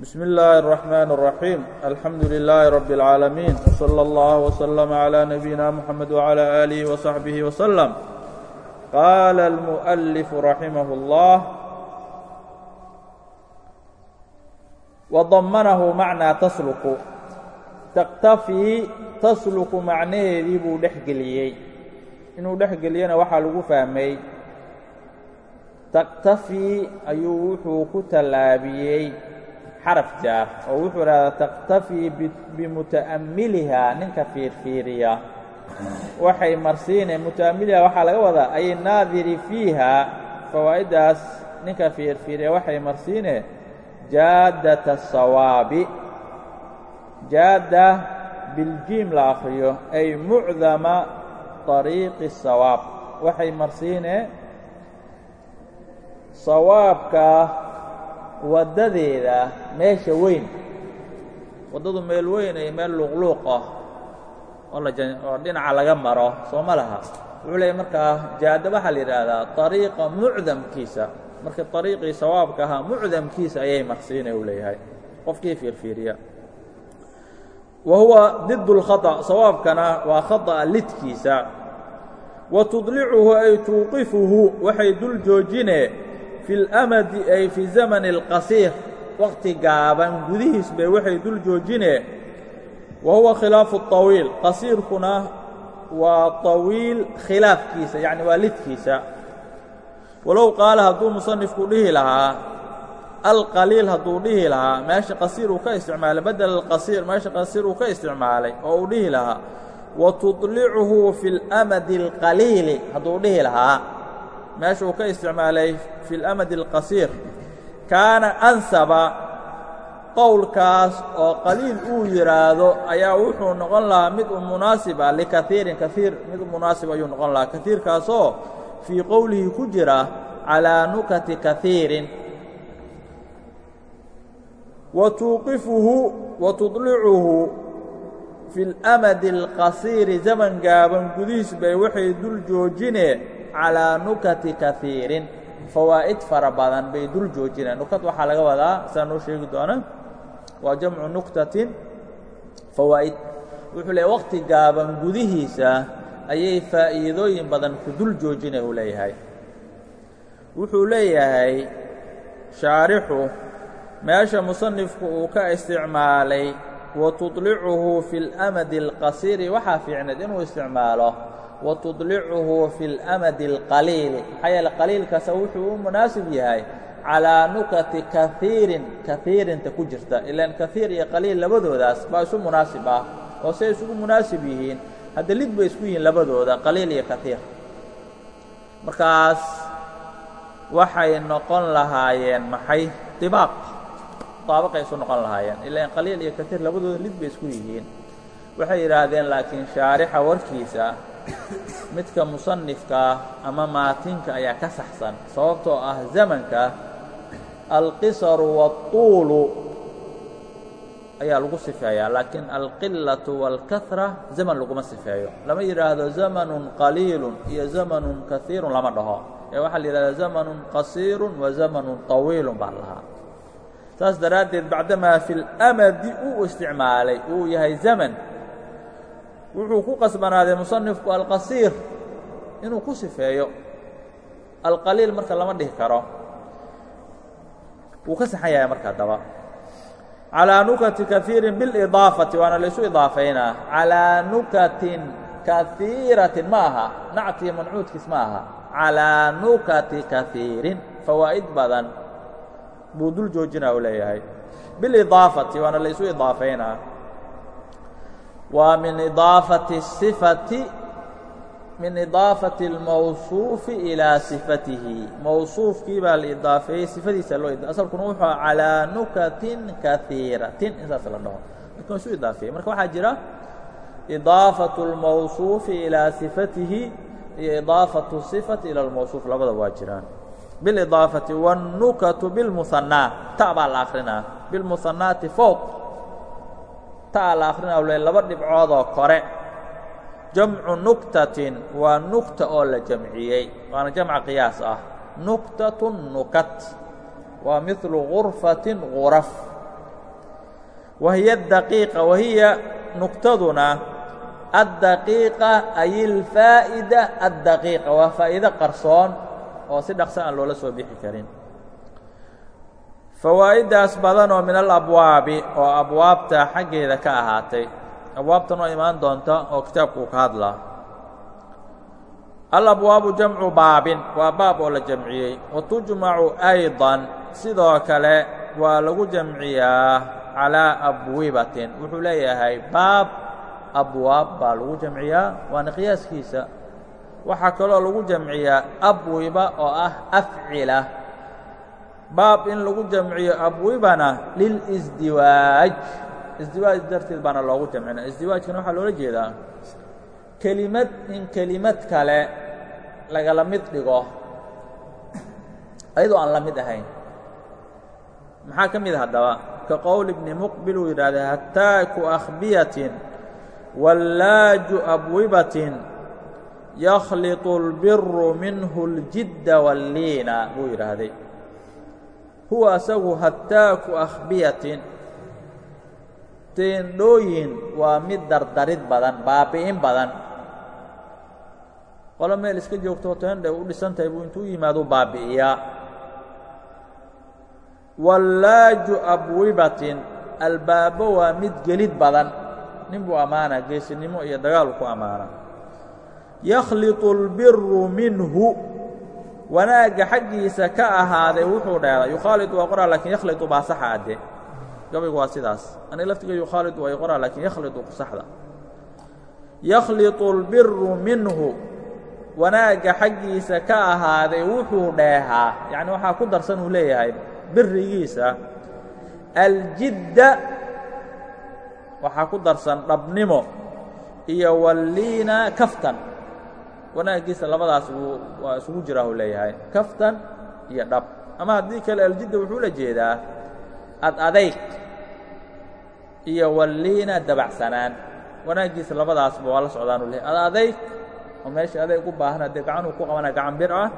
بسم الله الرحمن الرحيم الحمد لله رب العالمين وصلى الله وسلم على نبينا محمد وعلى آله وصحبه وسلم قال المؤلف رحمه الله وضمنه معنى تسلك تقتفي تسلك macnaheedii buu dhex geliyey inuu dhex geliyena waxaa lagu fahmay تaqتafي ayuu wuxuu ku tallaabiyey xaraf jaar oo wuxuu idhahdaa takhtafii bimuta'ammilihaa ninka fiirfiiriya. Waxay marsiinay muta'ammiliha waxaa laga wadaa ay naadiri fiiha fawaa'iddaas ninka fiirfiiriya waxay marsiine jaaddata sawaabi jaadda biljiim la akhriyo ay mucdama طariiqi sawaab waxay marsiine sawaabka waddadeeda meesha weyn waddadu meel weyn iyo meel luuqluuq ah oo oo dhinaca laga maro soo ma laha wuxuu leeyahy markaa jaada waxaa la yidhaahdaa طariiqa mucdamkiisa marka طariiqii sawaabka ahaa mucdamkiisa ayay marsiinay uu leeyahay qofkii fiirfiiriya wa huwa did اlkhaطأ sawaabkana waa khaطأa lidkiisa wa tudlicuhu ay tuuqifuhu waxay dul joojine fi اlamadi ay fi zamani اlqasiir waqti gaaban gudihiis bay waxay dul joojine wa huwa khilaafu الطawiil qasiirkuna waa طawiil khilaafkiisa yacni waa lidkiisa walow qaala hadduu musanifku dhihi lahaa alqaliil hadduu dhihi lahaa meesha qasiir uu ka isticmaalay bedel alqasiir meesha qasiir uu ka isticmaalay oo uu dhihi lahaa wa tudlicuhu fi اlamadi اlqaliili hadduu dhihi lahaa meesha uu ka isticmaalay fi اlamadi اlqasiir kaana ansaba qowlkaas oo qaliil uu yidhaahdo ayaa wuxuu noqon lahaa mid u munaasib ah likaiirin kaiir mid u munaasib ayuu noqon lahaa kaiirkaasoo fii qowlihi ku jira calىa nukati kaiirin wa tuuqifuhu wa tudlicuhu fi اlamadi اlqasiiri zaman gaaban gudihiis bay waxay dul joojine calىa nukati kaiirin fawaa'id fara badan bay dul joojineen nukad waxaa laga wadaa saa noo sheegi doona waa jamcu nuktatin fawaa'id wuxuu leeyahy waqti gaaban gudihiisa ayay faa'iidooyin badan ku dul joojina uu leeyahay wuxuu leeyahay shaarixu meesha musanifku uu ka isticmaalay wa tudlicuhu fi اlamadi اlqasiiri waxaa fiicneed inuu isticmaalo watudlicuhu fi اlamadi اlqaliili maxaa yeele qaliilkaasa wuxuu u munaasib yahay calaa nukati kaiirin kaiirinta ku jirta. Ilaan kaiir iyo qaliil labadoodaas baa isu munaasib ah oo say isugu munaasib yihiin. Hadda lid bay isku yihiin labadooda qaliil iyo kaiir markaas waxay noqon lahaayeen maxay? Dibaaq daabaqay isu noqon lahaayeen. Ilaan qaliil iyo kaiir labadooda lid bay isku yihiin. Waxay yidhaahdeen laakiin shaarixa warkiisa midka musanifka ama maatinka ayaa ka saxsan sababtoo ah zamanka alqisaru waالطuulu ayaa lagu sifeeyaa laakiin alqilaةu wاlkahra zaman laguma sifeeyo lama yidhaahdo zamanun qaliilu iyo zamanun kaiiru lama dhaho ee waxaa la yidhahdaa zamanun qasiiru wa zamanun طawiilu baa lahaa saas daraaddeed bacdamaa fi اlamadi uu isticmaalay uu yahay zaman wuxuu ku qasbanaaday musanifku alqasiir inuu ku sifeeyo alqaliil marka lama dhihi karo wuu ka saxan yahay marka daba calىa nukati kaiirin biاlidaafati waana laysu idaafaynaa calىa nukatin kaiiratin ma aha nactiyo mancuudkiis ma aha calىa nukati kaiirin fawaa'id badan buu dul joojina u leeyahay biاlidaafati waana laysu idaafaynaa waa min idaafati الصifati min idaafati اlmawصuufi ilىa صifatihi mawصuufkii baa la idaafeeyey sifadiisa loo asalkuna wuxuu calىa nukatin kaiiratin insaas la dhaho lakin isu idaafeeyey marka waxaa jira idaafaة اlmawصuufi ilىa صifatihi iyo idaafaة الصifati ilى اlmawصuuf labada waa jiraan biاlidaafati wالnukatu biاlmuhanaa ta baa la akrinaa biاlmuhanaati fowq ta la akhrina le laba dhibcood oo kore. Jamcu nuktatin waa nukta oo la jamciyey waana jamca qiyaas ah. Nuktatun nukat waa milu gurfatin guraf wahiy daqiiqa wahiya nuqtaduna addaqiiqa ay ilfaa'ida addaqiiqa waa faa'iido qarsoon oo si dhaqso aan loola soo bixi karin fawaa'iddaas badan oo min alabwaabi oo abwaabta xaggeeda ka ahaatay. Abwaabtan oo imaan doonta oo kitaabku ka hadlaa. Alabwaabu jamcu baabin waa baab oo la jamciyey. Wa tujmacu ayضan sidoo kale waa lagu jamciyaa calىa abwibatin wuxuu leeyahay baab abwaab baa lagu jamciyaa waana qiyaaskiisa. Waxaa kaloo lagu jamciyaa abwiba oo ah afcila baab in lagu jamciyo abwibana lilisdiwaaj isdiwaaj darteed baana loogu jamcina isdiwaajkana waxaa loola jeedaa kelimad in kelimad kale lagala mid dhigo ayadoo aan la mid ahayn maxaa ka mid haddaba ka qowl ibni muqbil uu yidhaahday hataaku akhbiyatin wallaaju abwibatin yakhliطu اlbiru minhu اljidda walliina buu yidhaahday huwa asagu hataaku akhbiyatin. Teendhooyin waa mid dardarid badan baabi'in badan. Qolo meel iska joogto teendhay u dhisan tahay buu intuu yimaadu baabi'iyaa. Wallaaju abwibatin albaabo waa mid gelid badan. Nin buu ammaana geesinimo iyo dagaalu ku ammaana yakhliطu اlbiru minhu wanaagga xaggiisa ka ahaaday wuxuu dheeray yukhaalid waa qoraa laakiin yakhlidu baa saxa adde gabaygu waa sidaas. Ani laftiga yukhaalid waa qoraa laakiin yakhlidu saxda. Yakhlitu اlbiru minhu. Wanaagga xaggiisa ka ahaaday wuxuu dheehaa. Yacni waxaa ku darsan uu leeyahay birigiisa aljidda. Waxaa ku darsan dhabnimo. Iyo walliina kaftan wanaaggiisa labadaas waa isugu jiraa uu leeyahay. Kaftan iyo dhab. Ama haddii kale aljidda wuxuu la jeedaa ad adayg iyo walliina dabacsanaan. Wanaaggiisa labadaasba waa la socdaan uu leeyahay. Ad adayg oo meeshii adayg u baahan haddee gacanuu ku qabana gacan bir ah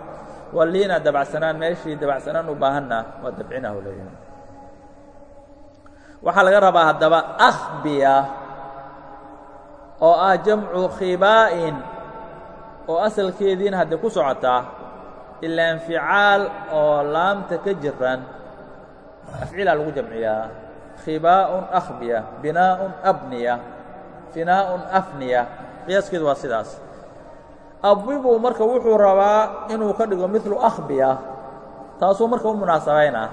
walliina dabacsanaan meeshii dabacsanaan u baahanna waa dabcinah uu leeyahay. Waxaa laga rabaa haddaba akhbiya oo ah jamcu khibaa'in oo asalkeediina haddee ku socotaa ilaa inficaal oo laamta ka jiran. Afcilaa lagu jamciyaa. Khibaa'un akhbiya binaa'un abniya finaa'un afniya. Qiyaaskeedu waa sidaas. Abwibu marka wuxuu rabaa inuu ka dhigo midlu akhbiya taasuu marka u munaasabaynaa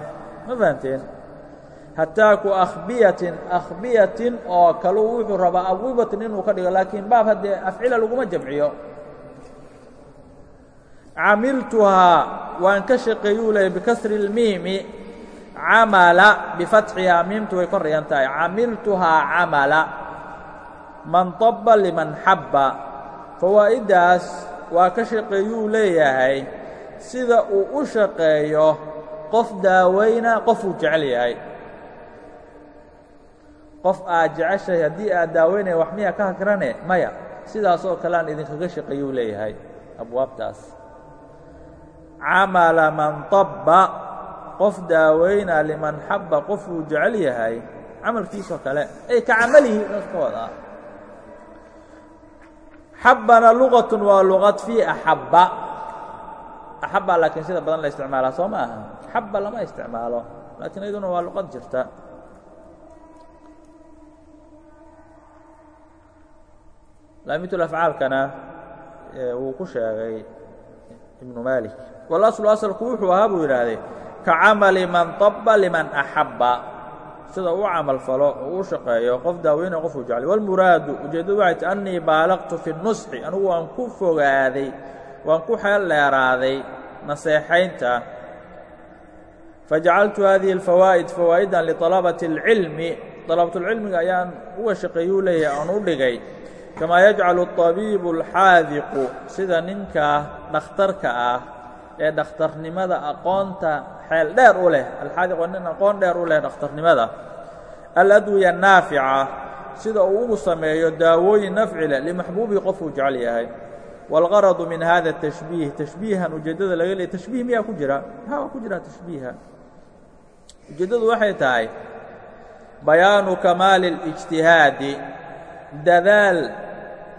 ma fahamteen hataaku akhbiyatin akhbiyatin oo kalu wuxuu rabaa abwibatin inuu ka dhigo laakiin baab haddee afcila laguma jamciyo camiltuhaa waan ka shaqeeyuu leeyay bikasri اlmiimi camala bifatxihaa miimtu way korrigan tahay. Camiltuhaa camala. Man طaba liman xabba fawaa'iddaas waa ka shaqeeyuu leeyahay. Sida uu u shaqeeyo qof daawayna qofuu jecel yahay. Qof aad jeceshahay haddii aad daawaynaya wax miyaa ka hagrane maya. Sidaasoo kale aan idinkaga shaqeeyuu leeyahay. Abwaabtaas camala man طabba qof daawayna liman xabba qofuu jecel yahay camalkiisoo kale ay ka camalihi ka wadaa xabbana luqat waa luqad fii axabba. Axabba laakiin sida badan la isticmaalaa soo ma aha? Xabba lama isticmaalo laakiin iyaduna waa luqad jirta. Laamitulafcaalkana wuu ku sheegay ibnu maalik walaslu asalku wuxuu ahaa buu yidhaahday ka camali man طaba liman axabba sida uu camal falo oo u shaqeeyo qof daaweyna qofuu jeclay wاlmuraadu ujeeddadu waxay ti annii baalaqtu fi الnusxi anugu waan ku fogaaday waan ku xeel dheeraaday naseexaynta fajacaltu hadihi اlfawaa'id fawaa'idan liطalabati اlcilmi طalabatulcilmiga ayaan uga shaqeeyuu leeyahay aan u dhigay kamaa yajcalu الطabiibu اlxaadiqu sida ninka dhakhtarka ah ee dhakhtarnimada aqoonta xeel dheer u leh alxaadiq waa nin aqoon dheer u leh dhakhtarnimada. Aladwiya naafica sida uu ugu sameeyo daawooyin nafci leh limaxbuubihi qofuu jecel yahay. Wاlgaradu min hada tashbiih tashbiihan ujeeddada laga leey tashbiih miyaa ku jira? Haa waa ku jira tashbiiha. Ujeeddadu waxay tahay bayaanu kamaali اlijtihaadi dadaal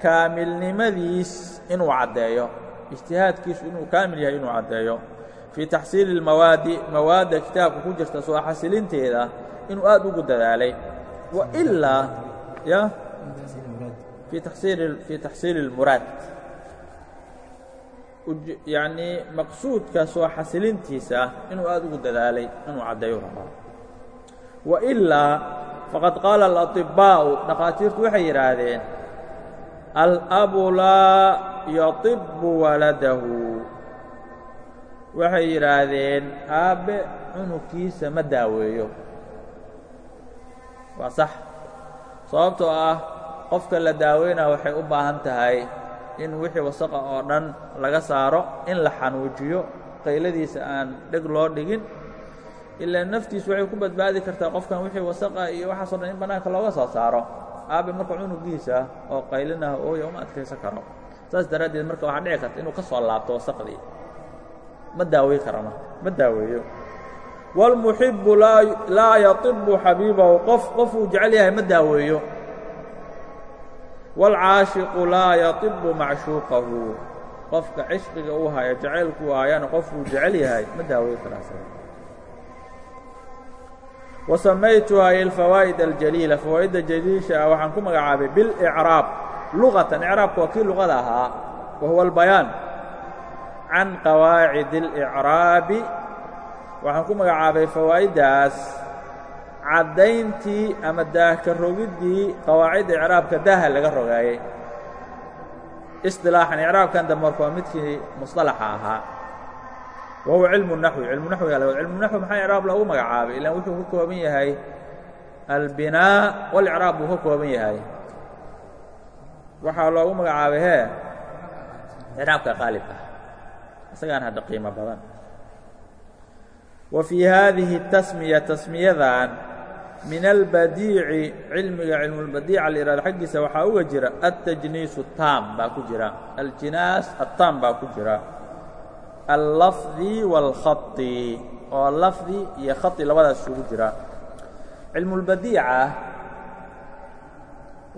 kaamilnimadiis inuu caddeeyo ijtihaadkiisu inuu kaamil yahay inuu caddeeyo fii taxsiili اlmawaadi mawaadda kitaabka ku jirta soo xasilinteeda inuu aad ugu dadaalay wailaa ya fii taxsiili fii taxsiili اlmuraad yacnii maqsuudka soo xasilintiisa inuu aad ugu dadaalay inuu caddeeyo rabaa wailaa faqad qaala alaطibbaa'u dhakhaatiirtu waxay yidhaahdeen alabu yatibbu waladahu. Waxay yidhaahdeen aabbe cunugkiisa ma daaweeyo. Waa sax. Sababtoo ah qofka la daaweynaa waxay u baahan tahay in wixii wasaqa oo dhan laga saaro in la xanuujiyo qayladiisa aan dheg loo dhigin ilaa naftiisu waxay ku badbaadi kartaa qofkan wixii wasaqa iyo waxaaso dhan in bannaanka looga soo saaro. Aabe marka cunugiisa oo qaylinaha ooya uma adkaysan karo saas daraaddeed marka waxaa dhici karta inuu ka soo laabto wasaqdii ma daawey kara marka ma daaweeyo wاlmuxibu laa yaibu xabiibahu qof qofuu jecel yahay ma daaweeyo wاlcaashiqu laa yaibu macshuuqahu qofka cishqiga uu haya jacaylku u hayana qofkuu jecel yahay ma daawey karaa wasamaytuhaa ilfawaa'id aljaliila fawaa'idda jaliisha ah waxaan ku magacaabay biاlإcraab luqatan icraabka waa kii luqada ahaa wa huwa albayaan can qawaacid اlإcraabi waxaan ku magacaabay fawaa'iddaas caddayntii ama daahka rogiddii qawaacidda icraabka daaha laga rogaayey isilaaxan icraabkan dambe marka waa midkii musطalaxa ahaa wa huwa cilmu naxwi cilmu naxwiga la cilmu naxwi maxaa icraab loogu magacaabay ilaan wuxuu ka kooban yahay albinaa walicraab buu ka kooban yahay waxaa loogu magacaabay hee? Icraabka qaalibka isagaan hadda qiimo badan. Wa fii haadihi tasmiya tasmiyadan min albadiici cilmiga cilmulbadiica layihahdo xaggiisa waxaa uga jira altajniisu taam baa ku jira. Aljinaas attaam baa ku jira. Allafdi wاlkhai oo lafdi iyo khai labadaas isugu jira. Cilmulbadiica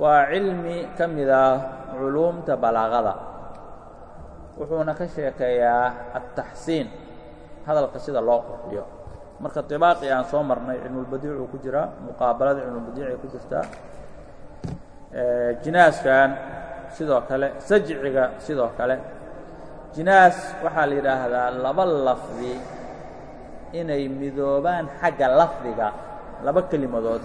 waa cilmi ka mida culuumta balaaqada. Wuxuuna ka sheekeeyaa altaxsiin hadalka sida loo qurxiyo. Marka طibaaqi aan soo marnay cilmulbadiicuu ku jiraa muqaabalada cilmulbadiicay ku jirtaa jinaaskan sidoo kale sajciga sidoo kale. Jinaas waxaa la yidhaahdaa laba lafdi inay midoobaan xagga lafdiga laba kelimadood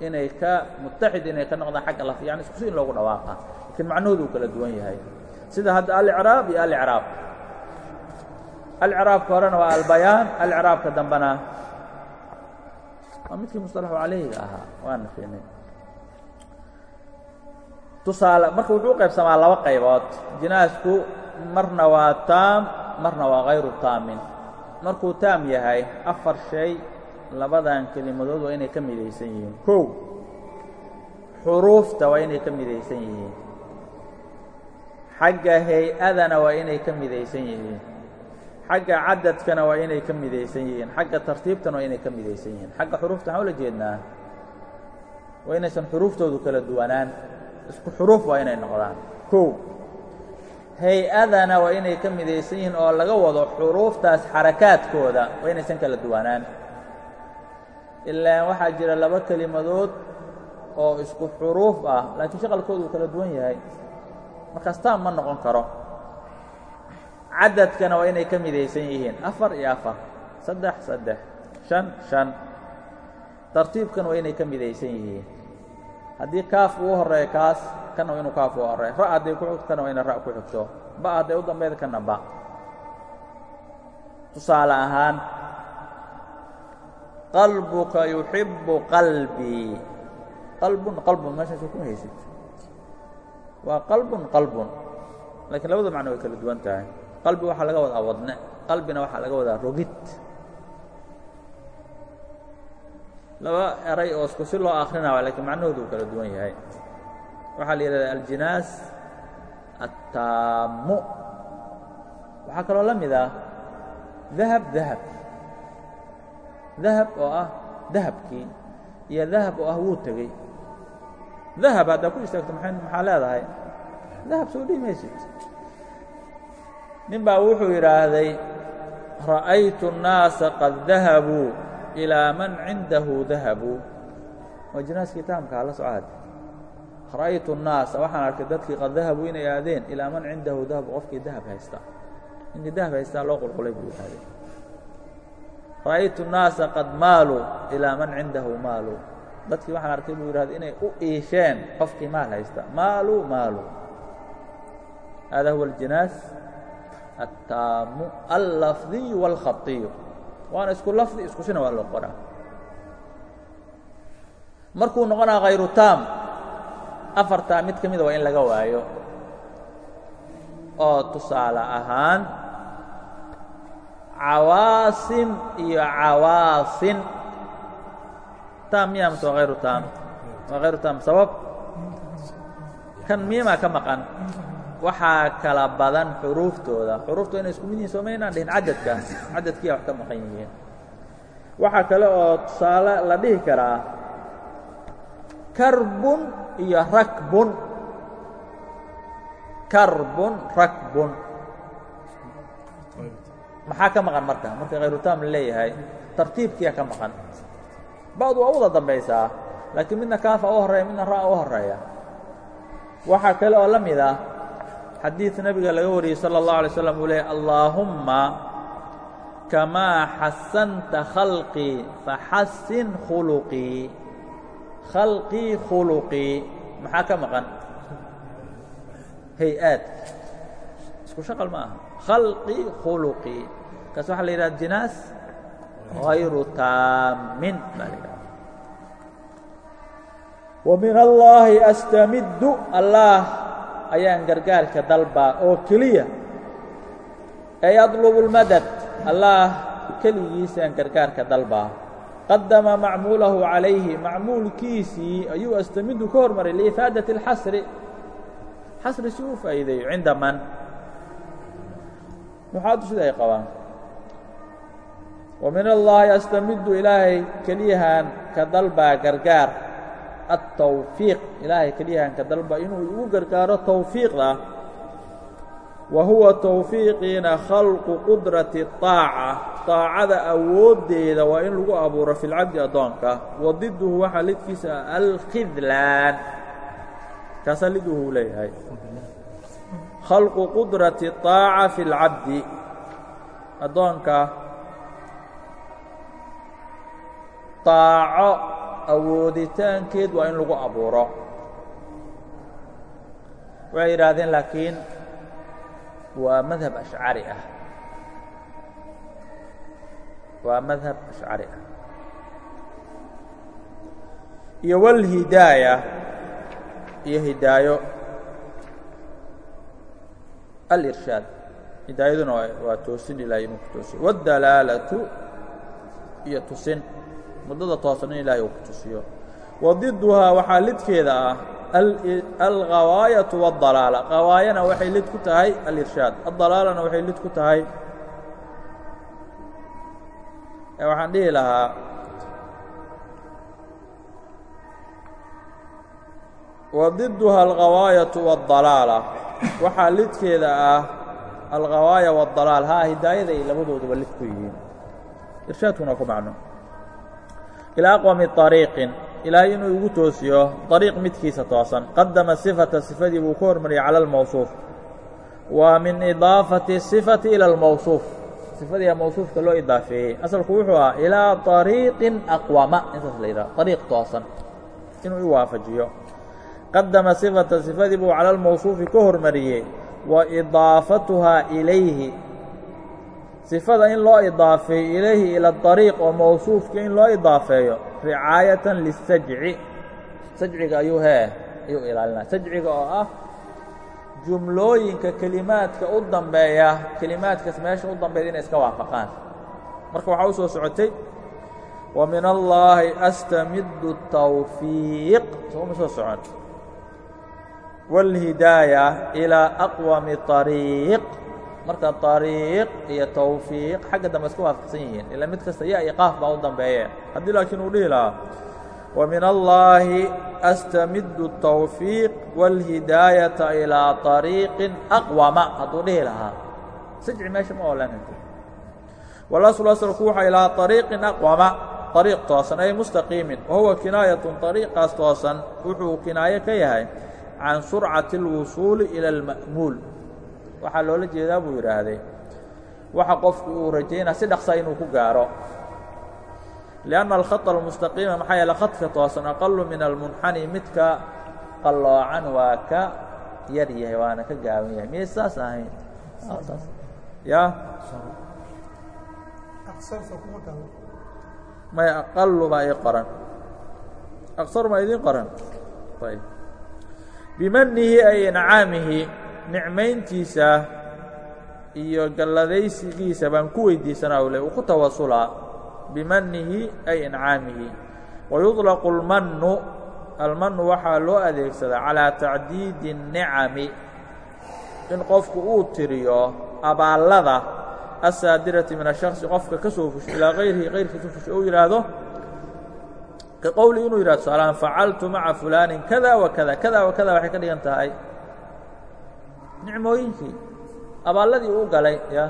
inay ka mutaxid inay ka noqdaan xagga lafdi yani isku si in loogu dhawaaqa. Lakiin macnahoodu uu kala duwan yahay. Sida hadda alicraab iyo alicraab alcraabka horena waa albayaan alcraabka dambena waa midkii musطalaxu calayhiga ahaa waa nafinay tusaale marka wuxuu u qaybsamaa laba qaybood. Jinaasku marna waa taam marna waa hayru taamin. Markuu taam yahay afar shay labadan kelimadood waa inay ka midaysan yihiin. Kow. Xuruufta waa inay ka midaysan yihiin. Xagga hay'adana waa inay ka midaysan yihiin. Xagga cadadkana waa inay ka midaysan yihiin. Xagga tartiibtana waa inay ka midaysan yihiin. Xagga xuruufta waxaan ula jeednaa waa inaysan xuruuftoodu kala duwanaan. Isku xuruuf waa inay noqdaan. Kow. Hay'adana waa inay ka midaysan yihiin oo laga wado xuruuftaas xarakaadkooda waa inaysan kala duwanaan ilaan waxaa jira laba kelimadood oo isku xuruuf ah laakiin shaqalkoodu uu kala duwan yahay. Markaas taam ma noqon karo. Cadadkana waa inay ka midaysan yihiin. Afar iyo afar. Saddex saddex. Shan shan. Tartiibkana waa inay ka midaysan yihiin. Haddii kaaf uu horeeyo kaas kana waa inuu kaaf u horeeyo ra hadday ku xigto kana waa ina ra ku xigto. Ba hadday u dambayda kana ba. Tusaale ahaan qalbuka yuxibbu qalbii qalbun qalbun meeshaas kuma haysid. Waa qalbun qalbun. Laakiin labada macno way kala duwan tahay. Qalbi waxaa laga wadaa wadne qalbina waxaa laga wadaa rogid. Laba eray oo isku si loo akrinaya lakiin macnahoodu uu kala duwan yahay. Waxaa la yidhahdaa aljinaas attaammu waxaa kaloo la mid ah dahab dahab dahab oo ah dahabkii iyo dahab oo ah wuu tegey dahab haddaa ku istaagto maxaa leedahay dahab soo dhihi maysid nin baa wuxuu yidhaahday ra'aytu الnaasa qad dahabuu ilىa man cindahu dahabuu waa jinaaskii taamkaa la socad ra'aytu الnaasa waxaan arkay dadkii qad dahabuu inay aadeen ilaa man cindahu dahabu qofkii dahab haysta ninkii dahab haystaa loo qulqulay buu yidhahdee ra'aytu الnaasa qad maaluu ilىa man cindahu maaluu dadkii waxaan arkay buu yidhahda inay u iisheen qofkii maal haysta maaluu maaluu hada huwa اljinaas الtaamu allafdiyu wاlkhaiyu waana isku lafdi isku sina waa loo qoraa markuu noqonaa khayru taam afartaa mid ka mida waa in laga waayo oo tusaale ahaan cawaasim iyo cawaasin taam miyaa mase waa hayru taam waa hayru taam sabab kan miimaa ka maqan waxaa kala badan xuruuftooda xuruuftu inay isku mid yihiin sooma inaan dhihin cadadka cadadkiiya wax ka maqan yihiin waxaa kale oo tusaale la dhihi karaa karbun iyo rakbun karbun rakbun maxaa ka maqan marka? Marka khayrutam la leeyahay tartiibkiiya ka maqan. Ba'du waa u wada dambaysaa laakiin midna kaafa u horreeya midna ra'a u horreeya. Waxaa kale oo la mid ah xadiid nebiga laga wariyey salى اllahu alay slam uu leehay allaahumma kamaa xasanta khalqii faxasin khuluqii khalqii khuluqii maxaa ka maqan? Hay'aad isku shaqal ma aha khalqii khuluqii kaas waxaa la yidhaha jinaas hayru taamin baa la yidhaha wa min allaahi astamiddu allah ayaan gargaarka dalbaa oo keliya. Ay adlubu اlmadad allah keligiisaan gargaarka dalbaa qadama macmuulahu calayhi macmuulkiisii ayuu astamidu ka hormaray liifaadati اlxasri xasri si uu faa'iideeyo cinda man muxaadu sida ay qabaan. Wa min allaahi astamiddu ilaahay keliyahaan ka dalbaa gargaar. Altawfiiq ilaahay keliyahaan ka dalba inuu igu gargaaro tawfiiqda wa huwa tawfiiqiina khalqu qudrati طaaca طaacada awooddeeda waa in lagu abuuro fi lcabdi addoonka. Wa diduhu waxaa lidkiisa alkhidlaan. Kaasaa liduhu leeyahay khalqu qudrati طaaca fi اlcabdi addoonka طaaco awooditaankeed waa in lagu abuuro waxay yidhaahdeen laakiin waa madhab ashcari ah waa madhab ashcari ah iyo wاlhidaaya iyo hidaayo alirshaad hidaayaduna waa toosin ilahay inuu ku toosiyo wاdalaalatu iyo tusin muddada toosan in ilahay uu ku tusiyo wa diduhaa waxaa lidkeeda ah alghawaayatu wاdalaala qawaayana waxay lid ku tahay alirshaad adalaalana waxay lid ku tahay waxaan dhihi lahaa wa diduhaa alghawaayatu wاdalaala waxaa lidkeeda ah alghawaaya wاdalaal haa hidaayada ay labadooduba lid ku yihiin irshaadkuna ku macno ilaa aqwami طariiqin ilaahay inuu igu toosiyo طariiq midkiisa toosan qadama sifata sifadii buu ka hormariyay cala اlmawصuuf waa min idaafati الsifati ilى اlmawصuuf sifadii mawصuufka loo idaafeeyey asalku wuxuu ahaa ilaa طariiqin aqwama intaas la yidhaha طariiq toosan inuu i waafajiyo qadama sifata sifadii buu cala almawsuufi ku hormariyey wa idaafatuhaa ilayhi sifada in loo idaafeeyo ilayhi ila dariiq oo mawsuufka in loo idaafeeyo ricaayatan lisajci sajciga ayuu hee ayuu ilaalinaa sajciga oo ah jumlooyinka kelimaadka u dambeeya kelimaadkaas meesha u dambeeya inay iska waafaqaan marka waxaa u socotay wa min allaahi astamiddu tawfiiq soo uma soo socon wاlhidaaya ilىa aqwami طariiq marka طariiq iyo tawfiiq xagga dambe iska waafaqsan yihiin ila mid kasta ya iyo qaaf baa u dambeeye haddii laakiin uu dhihi lahaa وmin اllahi astamid التawfiiq wاlhidaayaةa ilىa طariiqi aqwama hadduu dhihi lahaa sajci meesha ma oolanant wاlasl aslku waxa ilaa طariiqin aqwama طariiq toosan ay mustaqiimin wahuwa kinaayaة طariiqaas toosan wuxuu kinaayo ka yahay can surcaةi الwusuuli ilى اlma'muul waxaa loola jeedaa buu yidhaahday waxa qofku uu rajaynaa si dhaqsa inuu ku gaaro لأnna alkhaط almustaqiima maxaa yeele khadka toosan aqalu min almunxani midka qalloocan waa ka yar yahay waana ka gaaban yahay miyay saas ahayn ya may aqalu baa ii qoran aqsar ma idiin qoran ayb bimanihi ay incaamihi nicmayntiisa iyo galladaysigiisa baan ku weydiisanaa u le uu ku tawasulaa bimanihi ay incaamihi wayuطlaqu اlmanu almanu waxaa loo adeegsadaa calىa tacdiidi الnicami in qofku uu tiriyo abaallada asaadirati min الشhakhصi qofka ka soo fusho ilaa غayrihi غayrka ka fusho uu yidhaahdo ka qowli inuu yidhahdo tusaalahaan facaltu maca fulaanin kada wa kada kada wa kada waxay ka dhigan tahay nicmooyinkii abaalladii uu galay ya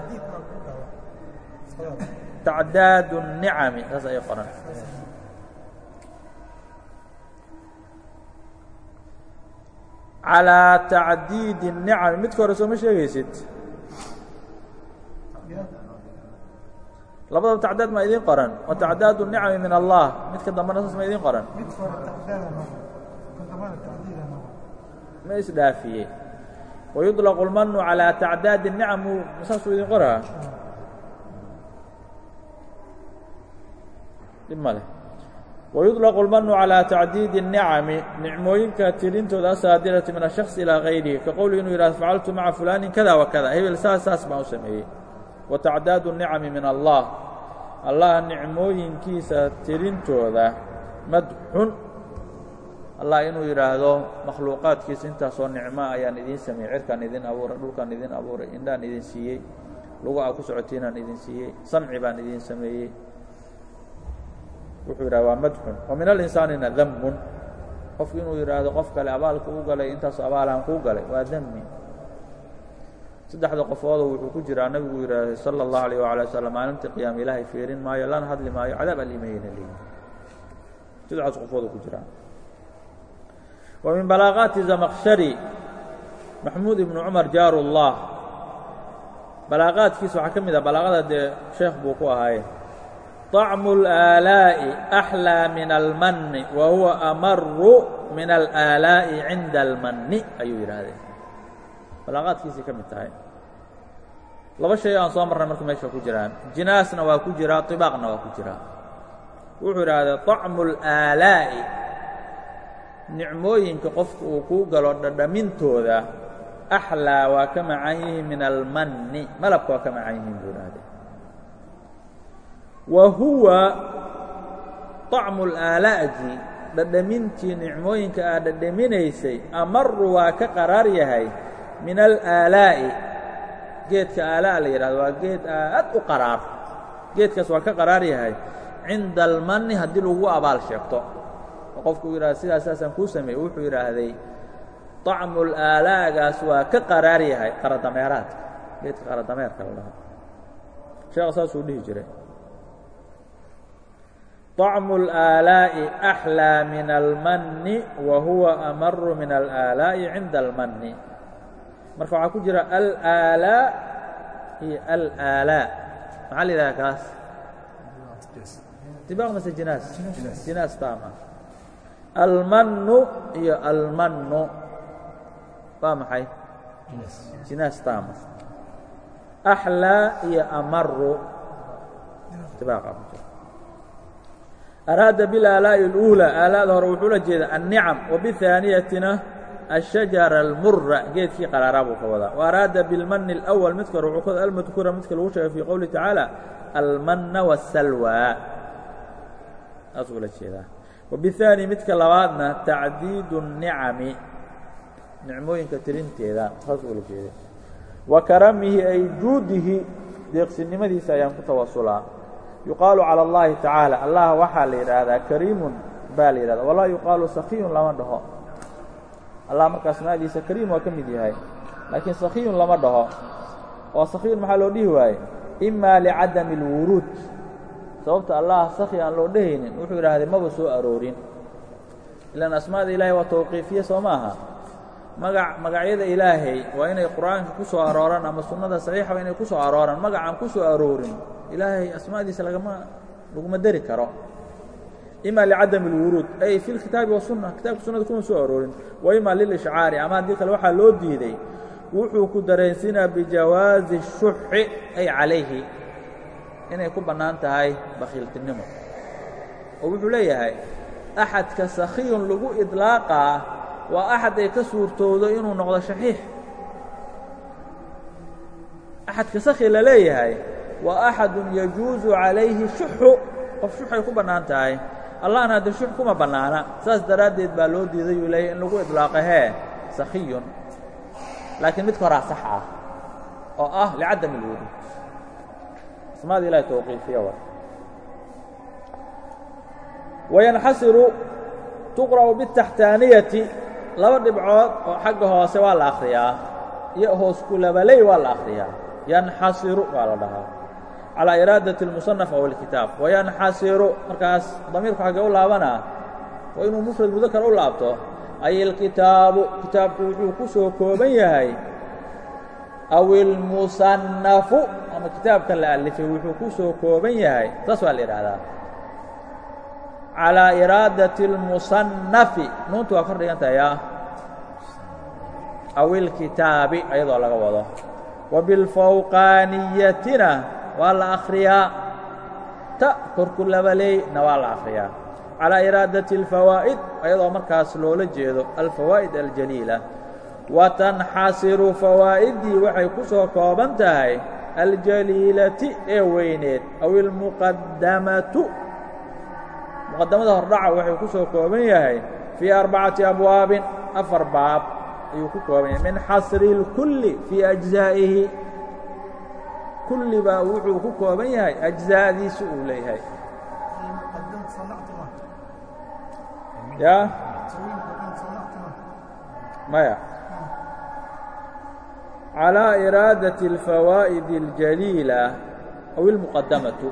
tacdaad الnicami saas ay qoran calىa tacdiidi الnicami midka hore soo ma sheegaysid labadaba tacdaad ma idiin qoran wa tacdaad الnicami min allah midka dambena saas ma idiin qoran ma isdhaafiyey wayuطlaqu اlmanu calىa tacdaadi الnicam saasuu idin qoraa dhib ma leh wayuطlaqu اlmanu calىa tacdiidi الnicami nicmooyinka tirintooda asaadirati min الشhakhص ilىa غayrihi ka qowli inuu yihahdo facaltu maca fulaanin kada wa kada hebel saas saas baan u sameeyey wa tacdaadu الnicami min allah. Allah nicmooyinkiisa tirintooda madxun. Allah inuu yidhaahdo makhluuqaadkiisa intaasoo nicmo ayaan idiin sameeyey cirkaan idin abuuray dhulkaan idin abuuray indhaan idin siiyey lugu ku socotiinaan idin siiyey samci baan idin sameeyey. Wuxuu yidhahda waa madxun. Wa min alinsaanina damun qofku inuu yidhaahdo qof kale abaalka u galay intaas abaalaan kuu galay waa demi saddexda qofoodo wuxuu ku jiraa nabigu yidhaahday salى الlahu alيه wala slm maalinta qiyaama ilaahay fiirin maayo lana hadli maayo cadaab alimayna leeyi saddexdaas qofoodo ku jiraa wa min balaaqaati zamaqshari maxmuud ibnu cumar jaaru الlah balaaqaadkiisa waxaa ka mid ah balaaqada dee sheekh buu ku ahaaye طacmu الآalaaءi أxlىa min almani wa huwa amaru min alآalaaءi cinda almani ayuu yidhaahdee balaaqaadkiisay ka mid tahay laba shay aan soo marnay marka meesha ku jiraan jinaasna waa ku jiraa طibaaqna waa ku jiraa wuxuu idhahdee طacmu الآalaaءi nicmooyinka qofka uu kuu galo dhadhamintooda axlىa waa ka macan yihiin min almani malabka waa ka macan yihiin buu idhahdee wa huwa طacmu اlaala'di dhadhamintii nicmooyinka aad dhadhaminaysay amaru waa ka qaraar yahay min alaalaa'i geedka aalaa la yidhahdo waa geed aad u qaraar geedkaas waa ka qaraar yahay cinda almani haddii lagu abaal sheegto oo qofku u yidhahdo sidaas saasaan kuu sameeyey wuxuu yidhaahday طacmu اlaalaagaas waa ka qaraar yahay qaradameeraadka geedka qaradameerka la dhaho sheekh saasuu dhihi jiray طacmu الآalaaءi أxlىa min almani wa huwa amaru min alآalaaءi cinda almani marka waxaa ku jira alaalaa iyo alaalaa maxaa la kaas? Dibaq mase jinaas? Jinaas. Baama almannu iyo almannu. Waa maxay? Jinaas. Taama axlaa iyo amaru dibaaqa araada bilalaa'i اluulى aalaada hore wuxuu la jeeda annicam wabihaaniyatina الشhajara الmura geedkii qaraaraa buu ka wadaa وaraada biاlmani الأول midka hore wuxuu ka almadkuura midka lagu sheegay fii qowlihi tacaalى almana والsalwى saasuu la jeedaa وبiثaanي midka labaadna tacdiid الnicami nicmooyinka tirinteeda saasuu la jeeda wa karamihi ay juudihi deeqsinimadiisa ayaan ku tawasulaa yuqaalu calى اllahi tacaala allah waxaa la yidhaahdaa kariimun baa la yidhahda walaa yuqaalu sakiyun lama dhaho allah marka asmaadiisa kariim waa ka mid yahay. Laakiin sakiyun lama dhaho. Oo sakiyun maxaa loo dhihi waaye ima licadami اlwuruud sababta allah saki aan loo dhehaynin wuxuu yidhaahday maba soo aroorin. Ilaan asmaada ilaahay waa tawqiifiye soo maaha magac magacyada ilaahay waa inay qur'aanka ku soo arooraan ama sunnada waa inay ku soo arooraan. Magacaan ku soo aroorin ilaahay asmaadiisa lagama laguma deri karo ima licadami اlwuruud ay fi lkitaabi wasunna kitaabka sunnada kuma soo aroorin wa ima lilishcaari ama haddii kale waxaa loo diiday wuxuu ku dareensinaa bijawaazi الshuxi ay calayhi inay ku bannaan tahay bakhiiltinimo oo wuxuu leeyahay axadka sakhiyun lagu idlaaqaa waa axad ay ka suurtoodo inuu noqdo shaxiix axadka sakhi la leeyahay waa axadun yajuusu calayhi shuxu qof shuxay ku bannaan tahay allahna dashuux kuma bannaana. Saas daraaddeed baa loo diiday uu leeyahy in lagu idlaaqa hee sakhiyun. Laakiin midka horaa sax ah oo ah licadam اlwujuud asmaada ilahi tawqiifiya wa wayanxasiru tuqra'u bitaxtaaniyati laba dhibcood oo xagga hoose waa la akhriyaa iyo hoosku labaley waa la akhriyaa. Yanxasiru waa la dhahaa calىa iraadaةi الmuصنaf aw اlkitaab wayanxasiru markaas damiirku xaggee u laabanaa waa inuu mufrad mudakar u laabto ay اlkitaabu kitaabku wuxuu ku soo kooban yahay aw اlmuصanafu ama kitaabka la alifay wuxuu ku soo kooban yahay saas waa la yidhaahdaa calىa iraadaةi الmuصanafi nuuntu waa kor dhigan tahay aw اlkitaabi ayadoo laga wado wa biاlfawqaaniyatina waa la akhriyaa ta korku labaleyna waa la akhriyaa calىa iraadaةi الfawaa'id ayadoo markaas loola jeedo alfawaa'id aljaliila wa tanxasiru fawaa'iddii waxay ku soo kooban tahay aljaliilati ee weyneed aw ilmuqadamatu muqadamada hordhaca waxay ku soo kooban yahay fii arbacati abwaabin afar baab ayuu ku kooban yahay min xasri اlkulli fii ajzaa'ihi kulli baa wuxuu ku kooban yahay ajzaadiisu uu leeyahay ya maya calىa iraadaةi اlfawaa'id اljaliila aw ilmuqadamatu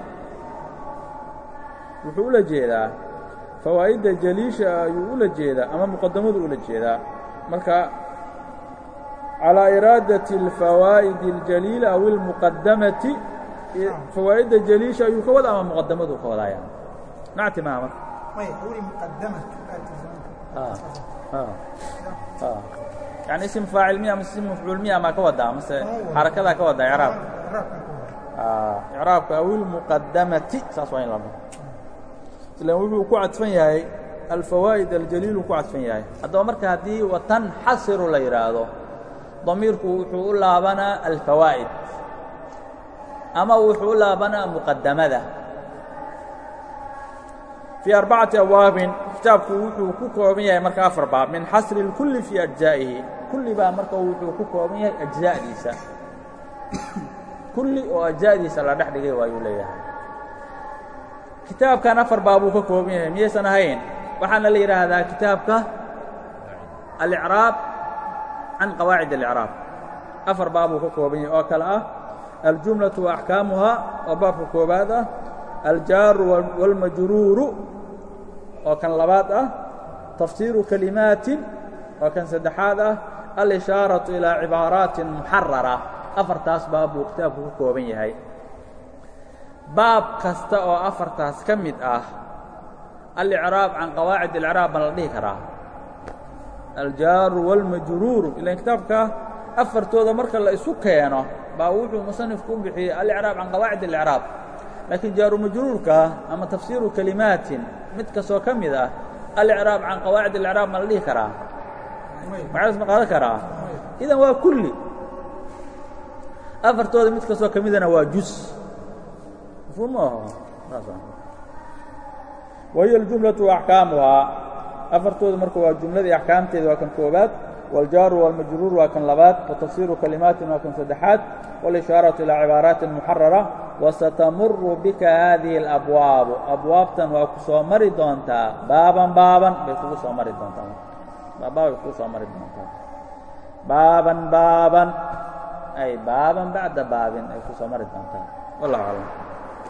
wuxuu ula jeedaa fawaa'idda jaliisha ayuu ula jeedaa ama muqadamadu ula jeedaa marka calىa iraadaةi اlfawaa'id اljaliila aw ilmuqadamati fawaa'idda jaliisha ayuu ka wada ama muqadamadu ka wadaya nacti maha marka yani ism faacil miya mase ism mafcuul miya maa ka wadaa mase xarakadaa ka wadaa icraab icraabka aw ilmuqadamati saas waa in la dhaho ilan wuxuu ku cadfan yahay alfawaa'id aljaliilu ku cadfan yahay haddaba marka haddii watanxasiru la yidhaahdo damiirku wuxuu u laabanaa alfawaa'id. Ama wuxuu u laabanaa muqadamada fii arbacati abwaabin kitaabku wuxuu ku kooban yahay marka afar baab. Min xasri اlkulli fii ajzaa'ihi kulli baa marka wuxuu ku kooban yahay ajzaadiisa. Kulli oo ajzaadiisa la dhex dhigay waayuu leeyahay. Kitaabkan afar baabuu ka kooban yahay. Miyaysan ahayn? Waxaana la yidhaahdaa kitaabka alicraab can qawaacid اlicraab afar baabuu ka kooban yahay oo kale ah aljumlaةu wa axkaamuhaa oo baabka koobaad ah aljaaru wاlmajruuru oo kan labaad ah tafsiiru kalimaatin oo kan saddexaad ah alishaaraةu ilىa cibaaraatin muxarara afartaas baab buu kitaabku ka kooban yahay baab kasta oo afartaas ka mid ah alicraab can qawaacid اlcraab ma la dhihi karaa aljaaru wاlmajruuru ilan kitaabka afartooda marka la isu keeno baa wuxuu musanifku u bixiyey alicraab can qawaacid اlcraab laakiin jaaru majruurka ama tafsiiru kalimaatin mid kastoo ka mid ah alicraab can qawaacid اlcraab ma la dhihi karaa macdas ma qaadan karaa idan waa kulli afartooda mid kastoo ka midana waa juz mafhuum maaho wahiyo اljumlaةu axkaamuhaa afartooda marka waa jumladii axkaamteeda waa kan koobaad waljaaru walmajruur waa kan labaad watafsiiru kalimaatin waa kan saddexaad walishaaratu ilaa cibaaraatin muxarara wasatamuru bika haadihi alabwaabu abwaabtan waa ku soo mari doontaa baaban baaban bay kugu soo mari doontaa. Baabay kugu soo mari doontaa. Baaban baaban ay baaban bacda baabin ay ku soo mari doontaa. Wallah aclam.